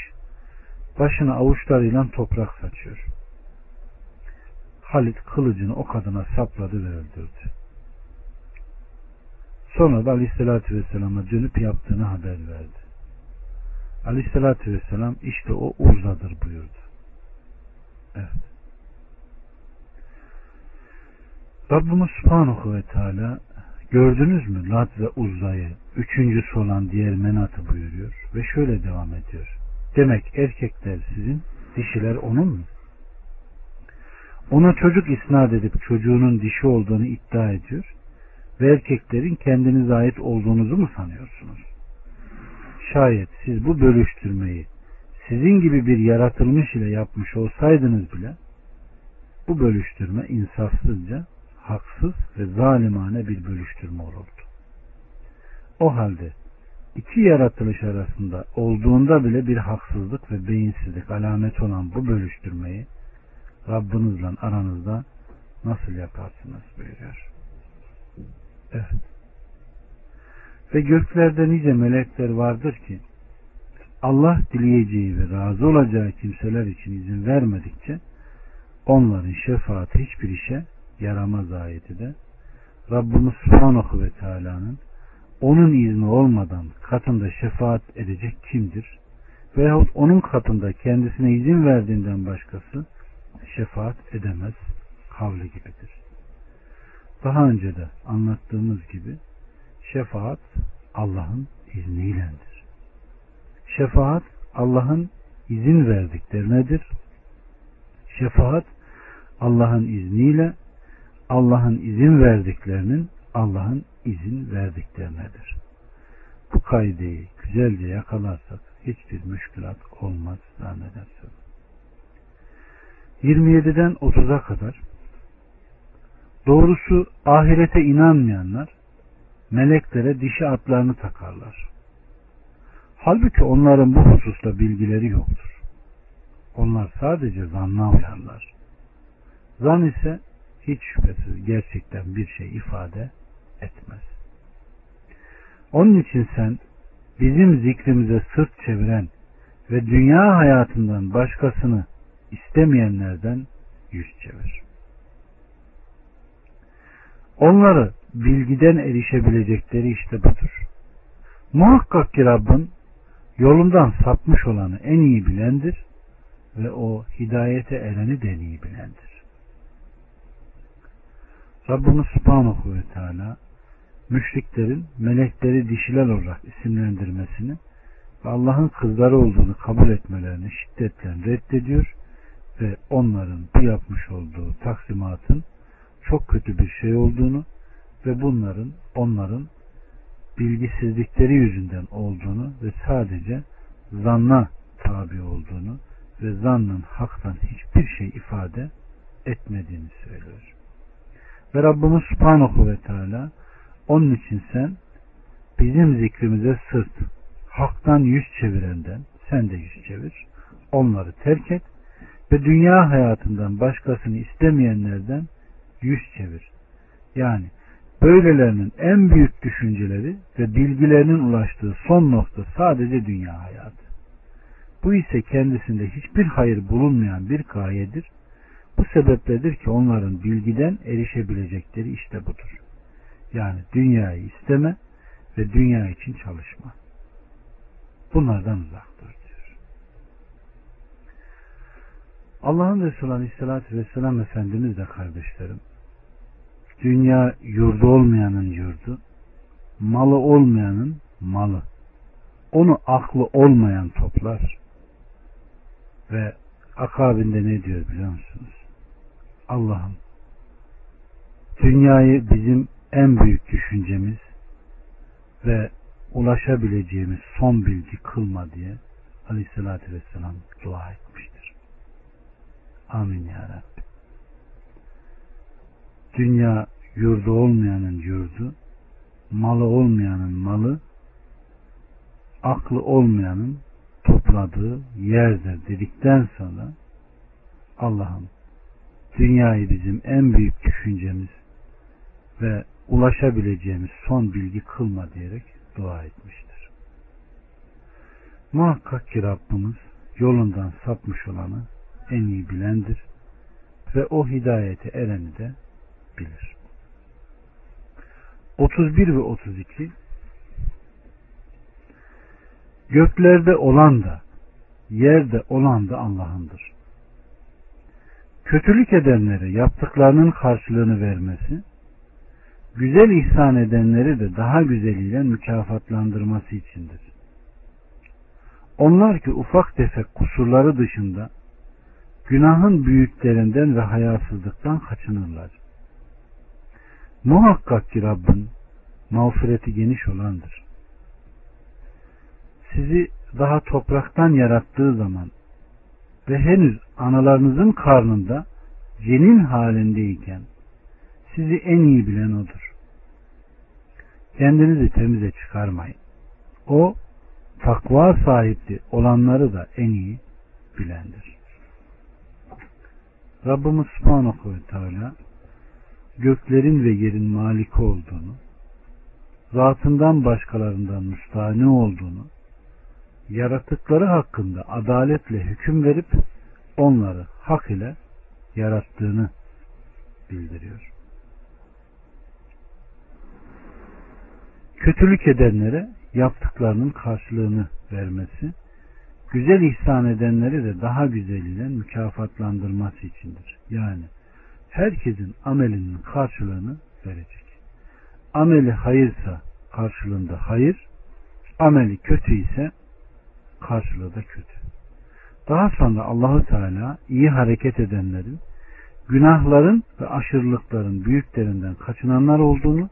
S1: başına avuçlarıyla toprak saçıyor. Halit kılıcını o kadına sapladı ve öldürdü. Sonra da Aleyhisselatü Vesselam'a dönüp yaptığını haber verdi. Aleyhisselatü Vesselam işte o Urza'dır buyurdu. Evet. Rabbimiz Subhanahu ve Teala gördünüz mü Lat ve Uzza'yı üçüncüsü olan diğer menatı buyuruyor ve şöyle devam ediyor. Demek erkekler sizin, dişiler onun mu? ona çocuk isnat edip çocuğunun dişi olduğunu iddia ediyor ve erkeklerin kendinize ait olduğunuzu mu sanıyorsunuz? Şayet siz bu bölüştürmeyi sizin gibi bir yaratılmış ile yapmış olsaydınız bile bu bölüştürme insafsızca, haksız ve zalimane bir bölüştürme olurdu. O halde iki yaratılış arasında olduğunda bile bir haksızlık ve beyinsizlik alamet olan bu bölüştürmeyi Rabbinizle aranızda nasıl yaparsınız buyuruyor. Evet. Ve göklerde nice melekler vardır ki Allah dileyeceği ve razı olacağı kimseler için izin vermedikçe onların şefaati hiçbir işe yaramaz ayeti de Rabbimiz Subhanahu ve Teala'nın onun izni olmadan katında şefaat edecek kimdir? Veyahut onun katında kendisine izin verdiğinden başkası şefaat edemez kavli gibidir. Daha önce de anlattığımız gibi şefaat Allah'ın izniyledir. Şefaat Allah'ın izin verdiklerinedir. Şefaat Allah'ın izniyle Allah'ın izin verdiklerinin Allah'ın izin verdiklerinedir. Bu kaideyi güzelce yakalarsak hiçbir müşkülat olmaz zannedersem. 27'den 30'a kadar doğrusu ahirete inanmayanlar meleklere dişi atlarını takarlar. Halbuki onların bu hususta bilgileri yoktur. Onlar sadece zanna uyarlar. Zan ise hiç şüphesiz gerçekten bir şey ifade etmez. Onun için sen bizim zikrimize sırt çeviren ve dünya hayatından başkasını istemeyenlerden yüz çevir. Onları bilgiden erişebilecekleri işte budur. Muhakkak ki Rabbin yolundan sapmış olanı en iyi bilendir ve o hidayete ereni de en iyi bilendir. Rabbimiz Subhanahu ve Teala müşriklerin melekleri dişiler olarak isimlendirmesini ve Allah'ın kızları olduğunu kabul etmelerini şiddetle reddediyor ve onların bu yapmış olduğu taksimatın çok kötü bir şey olduğunu ve bunların onların bilgisizlikleri yüzünden olduğunu ve sadece zanna tabi olduğunu ve zannın haktan hiçbir şey ifade etmediğini söylüyor. Ve Rabbimiz Subhanahu ve Teala onun için sen bizim zikrimize sırt, haktan yüz çevirenden sen de yüz çevir. Onları terk et ve dünya hayatından başkasını istemeyenlerden yüz çevir. Yani böylelerinin en büyük düşünceleri ve bilgilerinin ulaştığı son nokta sadece dünya hayatı. Bu ise kendisinde hiçbir hayır bulunmayan bir gayedir. Bu sebepledir ki onların bilgiden erişebilecekleri işte budur. Yani dünyayı isteme ve dünya için çalışma. Bunlardan uzak dur diyor. Allah'ın Resulü Aleyhisselatü Vesselam Efendimiz de kardeşlerim dünya yurdu olmayanın yurdu malı olmayanın malı onu aklı olmayan toplar ve akabinde ne diyor biliyor musunuz? Allah'ım dünyayı bizim en büyük düşüncemiz ve ulaşabileceğimiz son bilgi kılma diye Aleyhisselatü Vesselam dua etmiştir. Amin ya Rabbi. Dünya yurdu olmayanın yurdu, malı olmayanın malı, aklı olmayanın topladığı yerdir dedikten sonra Allah'ım dünyayı bizim en büyük düşüncemiz ve ulaşabileceğimiz son bilgi kılma diyerek dua etmiştir. Muhakkak ki Rabbimiz yolundan sapmış olanı en iyi bilendir ve o hidayete ereni de bilir. 31 ve 32 Göklerde olan da yerde olan da Allah'ındır. Kötülük edenlere yaptıklarının karşılığını vermesi güzel ihsan edenleri de daha güzeliyle mükafatlandırması içindir. Onlar ki ufak tefek kusurları dışında günahın büyüklerinden ve hayasızlıktan kaçınırlar. Muhakkak ki Rabbin mağfireti geniş olandır. Sizi daha topraktan yarattığı zaman ve henüz analarınızın karnında cenin halindeyken sizi en iyi bilen odur. Kendinizi temize çıkarmayın. O takva sahipli olanları da en iyi bilendir. Rabbimiz Subhanahu ve Teala göklerin ve yerin maliki olduğunu, zatından başkalarından müstahni olduğunu, yaratıkları hakkında adaletle hüküm verip onları hak ile yarattığını bildiriyor. Kötülük edenlere yaptıklarının karşılığını vermesi, güzel ihsan edenleri de daha güzeliyle mükafatlandırması içindir. Yani herkesin amelinin karşılığını verecek. Ameli hayırsa karşılığında hayır, ameli kötü ise karşılığı da kötü. Daha sonra Allahu Teala iyi hareket edenlerin günahların ve aşırılıkların büyüklerinden kaçınanlar olduğunu,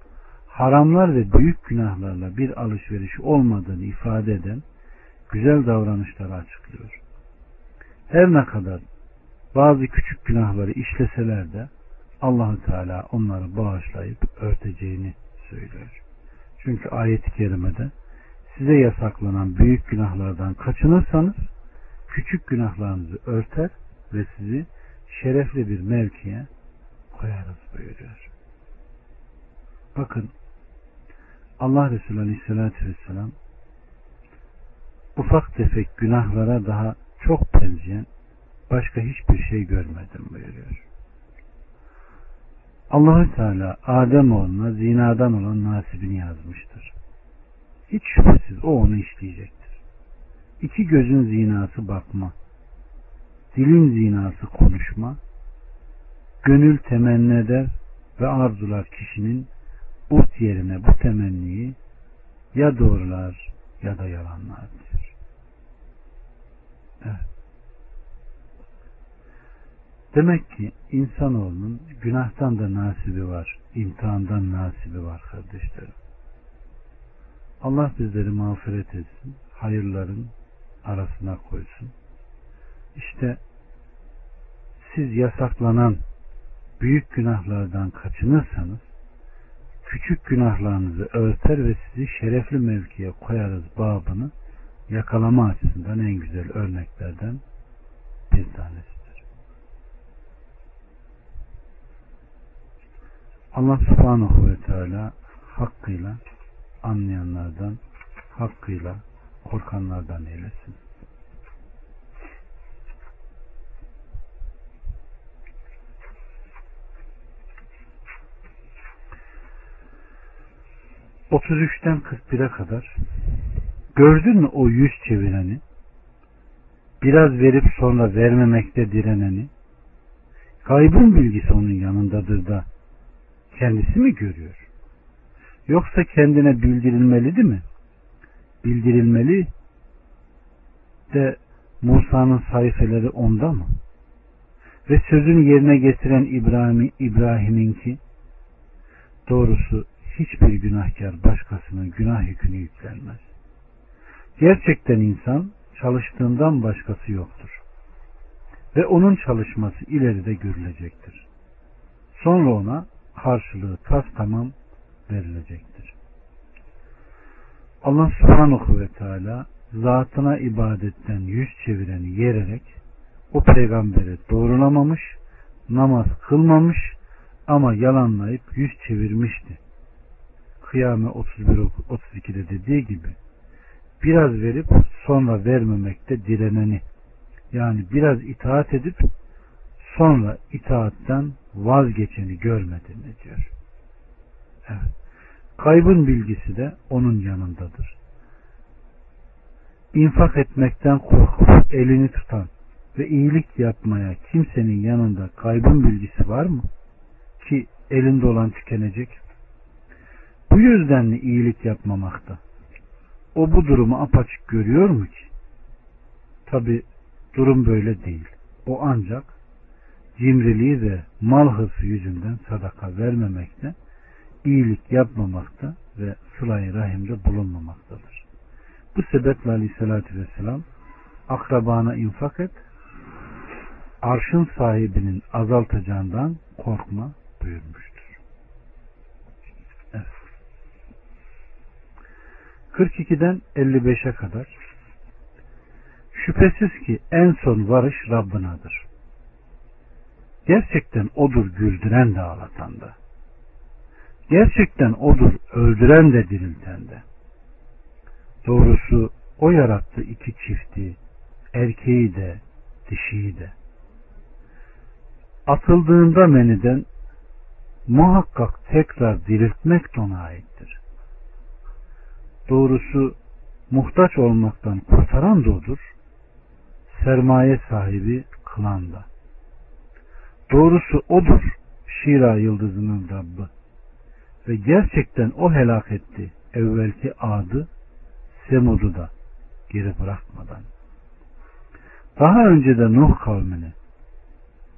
S1: haramlar ve büyük günahlarla bir alışveriş olmadığını ifade eden güzel davranışları açıklıyor. Her ne kadar bazı küçük günahları işleseler de Allahu Teala onları bağışlayıp örteceğini söylüyor. Çünkü ayet-i kerimede size yasaklanan büyük günahlardan kaçınırsanız küçük günahlarınızı örter ve sizi şerefli bir mevkiye koyarız buyuruyor. Bakın Allah Resulü Aleyhisselatü Vesselam ufak tefek günahlara daha çok benzeyen başka hiçbir şey görmedim buyuruyor. Allahü Teala Adem oğluna zinadan olan nasibini yazmıştır. Hiç şüphesiz o onu işleyecektir. İki gözün zinası bakma, dilin zinası konuşma, gönül temenni eder ve arzular kişinin urt yerine bu temenniyi ya doğrular ya da yalanlar diyor. Demek ki insanoğlunun günahtan da nasibi var, imtihandan nasibi var kardeşlerim. Allah bizleri mağfiret etsin, hayırların arasına koysun. İşte siz yasaklanan büyük günahlardan kaçınırsanız küçük günahlarınızı örter ve sizi şerefli mevkiye koyarız babını yakalama açısından en güzel örneklerden bir tanesidir. Allah subhanahu ve teala hakkıyla anlayanlardan, hakkıyla korkanlardan eylesin. Otuz üçten kırk bire kadar gördün mü o yüz çevireni biraz verip sonra vermemekte direneni kaybın bilgisi onun yanındadır da kendisi mi görüyor? Yoksa kendine bildirilmeli mi? Bildirilmeli de Musa'nın sayfeleri onda mı? Ve sözünü yerine getiren İbrahim, İbrahim'inki doğrusu hiçbir günahkar başkasının günah yükünü yüklenmez. Gerçekten insan çalıştığından başkası yoktur. Ve onun çalışması ileride görülecektir. Sonra ona karşılığı tas tamam verilecektir. Allah subhanahu ve teala zatına ibadetten yüz çevireni yererek o peygamberi doğrulamamış, namaz kılmamış ama yalanlayıp yüz çevirmişti. Kıyame 31-32'de dediği gibi biraz verip sonra vermemekte direneni yani biraz itaat edip sonra itaatten vazgeçeni görmedin diyor. Evet. Kaybın bilgisi de onun yanındadır. İnfak etmekten korkup elini tutan ve iyilik yapmaya kimsenin yanında kaybın bilgisi var mı? Ki elinde olan tükenecek. Bu yüzden iyilik yapmamakta? O bu durumu apaçık görüyor mu ki? Tabi durum böyle değil. O ancak cimriliği ve mal hırsı yüzünden sadaka vermemekte, iyilik yapmamakta ve sıla rahimde bulunmamaktadır. Bu sebeple aleyhissalatü vesselam akrabana infak et, arşın sahibinin azaltacağından korkma buyurmuştur. Evet. 42'den 55'e kadar Şüphesiz ki en son varış Rabbinadır. Gerçekten odur güldüren de ağlatan da. Gerçekten odur öldüren de dirilten de. Doğrusu o yarattı iki çifti, erkeği de, dişiyi de. Atıldığında meniden muhakkak tekrar diriltmek de ona aittir. Doğrusu muhtaç olmaktan kurtaran da odur, sermaye sahibi kılan da. Doğrusu odur Şira yıldızının Rabbi. Ve gerçekten o helak etti evvelki adı Semud'u da geri bırakmadan. Daha önce de Nuh kavmini.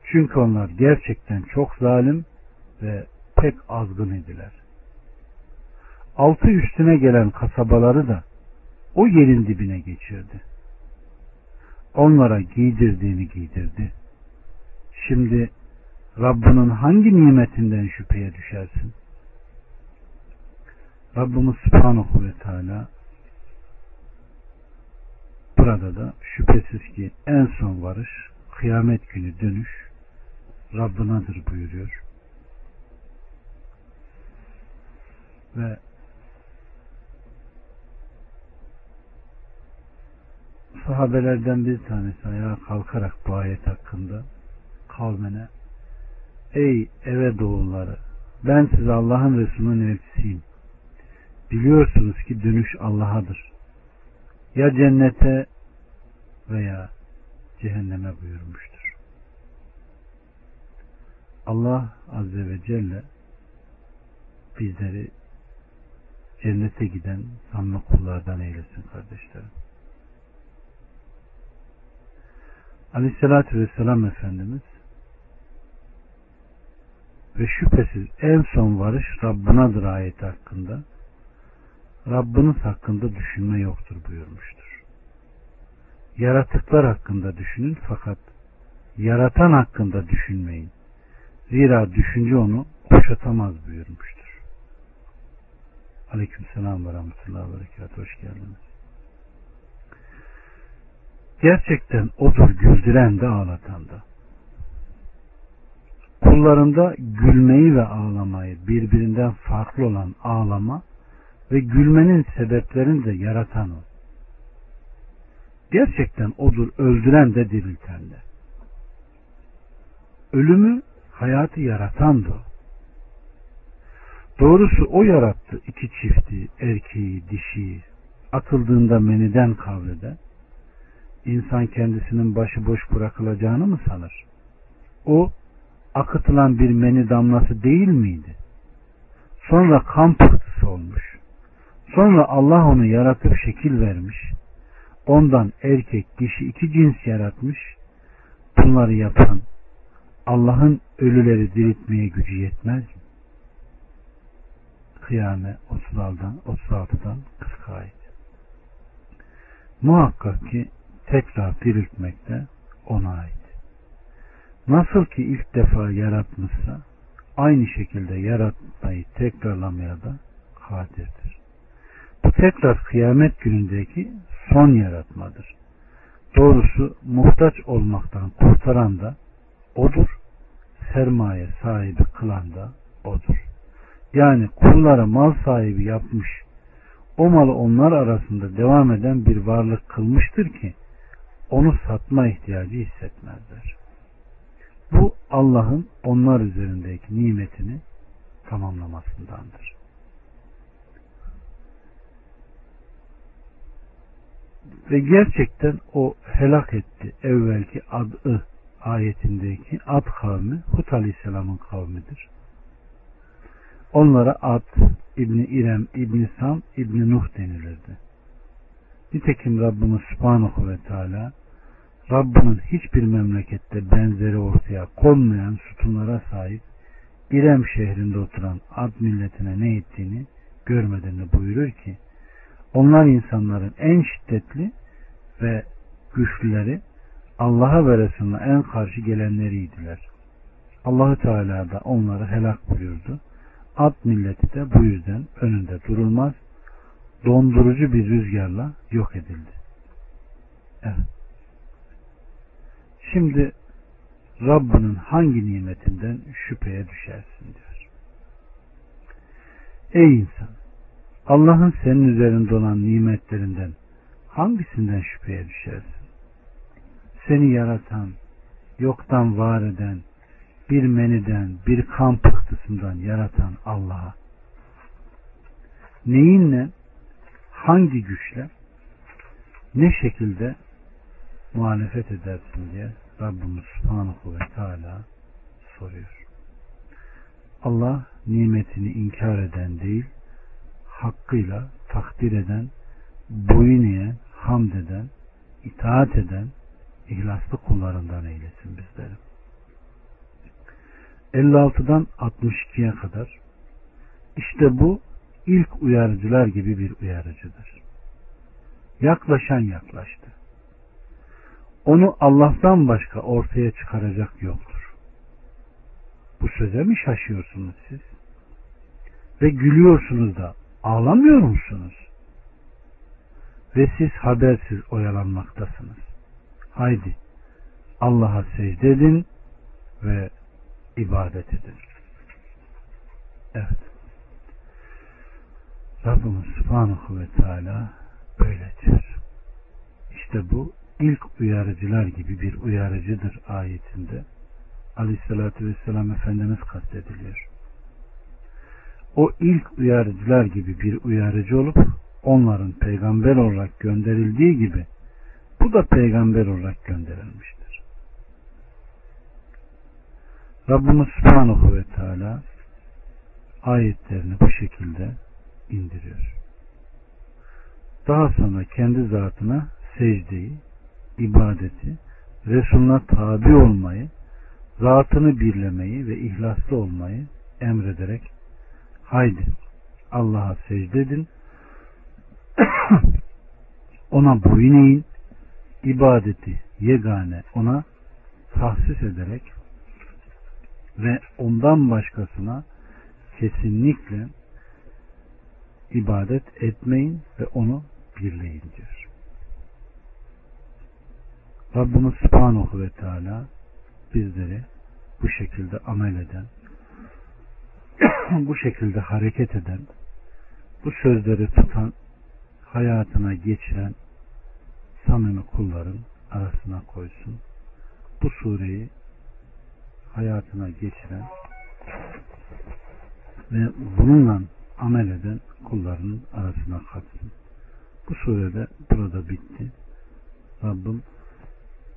S1: Çünkü onlar gerçekten çok zalim ve pek azgın idiler. Altı üstüne gelen kasabaları da o yerin dibine geçirdi. Onlara giydirdiğini giydirdi. Şimdi Rabbinin hangi nimetinden şüpheye düşersin? Rabbimiz Subhanahu ve Teala burada da şüphesiz ki en son varış kıyamet günü dönüş Rabbinadır buyuruyor. Ve sahabelerden bir tanesi ayağa kalkarak bu ayet hakkında kavmine Ey eve doğulları ben size Allah'ın Resulü'nün elçisiyim. Biliyorsunuz ki dönüş Allah'adır. Ya cennete veya cehenneme buyurmuştur. Allah Azze ve Celle bizleri cennete giden sanma kullardan eylesin kardeşlerim. Aleyhissalatü Vesselam Efendimiz ve şüphesiz en son varış Rabbinadır ayet hakkında Rabbiniz hakkında düşünme yoktur buyurmuştur. Yaratıklar hakkında düşünün fakat yaratan hakkında düşünmeyin. Zira düşünce onu kuşatamaz buyurmuştur. Aleyküm selam ve rahmetullahi ve berekat. Hoş geldiniz. Gerçekten odur güldüren de ağlatan da. Kullarında gülmeyi ve ağlamayı birbirinden farklı olan ağlama ve gülmenin sebeplerini de yaratan o. Gerçekten odur öldüren de dirilten de. Ölümü hayatı yaratan da o. Doğrusu o yarattı iki çifti, erkeği, dişiyi, atıldığında meniden kavrede, insan kendisinin başıboş bırakılacağını mı sanır? O akıtılan bir meni damlası değil miydi? Sonra kan pıhtısı olmuş. Sonra Allah onu yaratıp şekil vermiş. Ondan erkek, dişi iki cins yaratmış. Bunları yapan Allah'ın ölüleri diriltmeye gücü yetmez mi? Kıyame 36'dan 36'dan 40 ayet. Muhakkak ki tekrar diriltmek de ona ait. Nasıl ki ilk defa yaratmışsa aynı şekilde yaratmayı tekrarlamaya da kadirdir. Bu tekrar kıyamet günündeki son yaratmadır. Doğrusu muhtaç olmaktan kurtaran da odur, sermaye sahibi kılan da odur. Yani kullara mal sahibi yapmış, o malı onlar arasında devam eden bir varlık kılmıştır ki, onu satma ihtiyacı hissetmezler. Bu Allah'ın onlar üzerindeki nimetini tamamlamasındandır. Ve gerçekten o helak etti evvelki adı ayetindeki Ad kavmi Hud Aleyhisselam'ın kavmidir. Onlara Ad, İbni İrem, İbni Sam, İbni Nuh denilirdi. Nitekim Rabbimiz Subhanahu ve Teala Rabbinin hiçbir memlekette benzeri ortaya konmayan sütunlara sahip İrem şehrinde oturan Ad milletine ne ettiğini görmediğini buyurur ki onlar insanların en şiddetli ve güçlüleri Allah'a ve Resulüne en karşı gelenleriydiler. Allahu Teala da onları helak buyurdu. Ad milleti de bu yüzden önünde durulmaz, dondurucu bir rüzgarla yok edildi. Evet. Şimdi Rabbinin hangi nimetinden şüpheye düşersin diyor. Ey insan! Allah'ın senin üzerinde olan nimetlerinden hangisinden şüpheye düşersin? Seni yaratan, yoktan var eden, bir meniden, bir kan pıhtısından yaratan Allah'a neyinle, hangi güçle, ne şekilde muhalefet edersin diye Rabbimiz Subhanahu ve Teala soruyor. Allah nimetini inkar eden değil, hakkıyla takdir eden, boyun eğen, hamd eden, itaat eden, ihlaslı kullarından eylesin bizleri. 56'dan 62'ye kadar işte bu ilk uyarıcılar gibi bir uyarıcıdır. Yaklaşan yaklaştı. Onu Allah'tan başka ortaya çıkaracak yoktur. Bu söze mi şaşıyorsunuz siz? Ve gülüyorsunuz da ağlamıyor musunuz? Ve siz habersiz oyalanmaktasınız. Haydi Allah'a secde edin ve ibadet edin. Evet. Rabbimiz Subhanahu ve Teala böyle diyor. İşte bu ilk uyarıcılar gibi bir uyarıcıdır ayetinde. Aleyhissalatü Vesselam Efendimiz kastediliyor. O ilk uyarıcılar gibi bir uyarıcı olup onların peygamber olarak gönderildiği gibi bu da peygamber olarak gönderilmiştir. Rabbimiz Subhanahu ve Teala ayetlerini bu şekilde indiriyor. Daha sonra kendi zatına secdeyi, ibadeti, Resuluna tabi olmayı, zatını birlemeyi ve ihlaslı olmayı emrederek haydi Allah'a secde edin ona boyun eğin ibadeti yegane ona tahsis ederek ve ondan başkasına kesinlikle ibadet etmeyin ve onu birleyin diyor. Rabbimiz Subhanahu ve Teala bizleri bu şekilde amel eden, bu şekilde hareket eden, bu sözleri tutan, hayatına geçiren samimi kulların arasına koysun. Bu sureyi hayatına geçiren ve bununla amel eden kulların arasına katsın. Bu surede burada bitti. Rabbim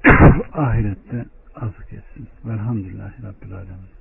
S1: ahirette azık etsin. Velhamdülillahi Rabbil Alemin.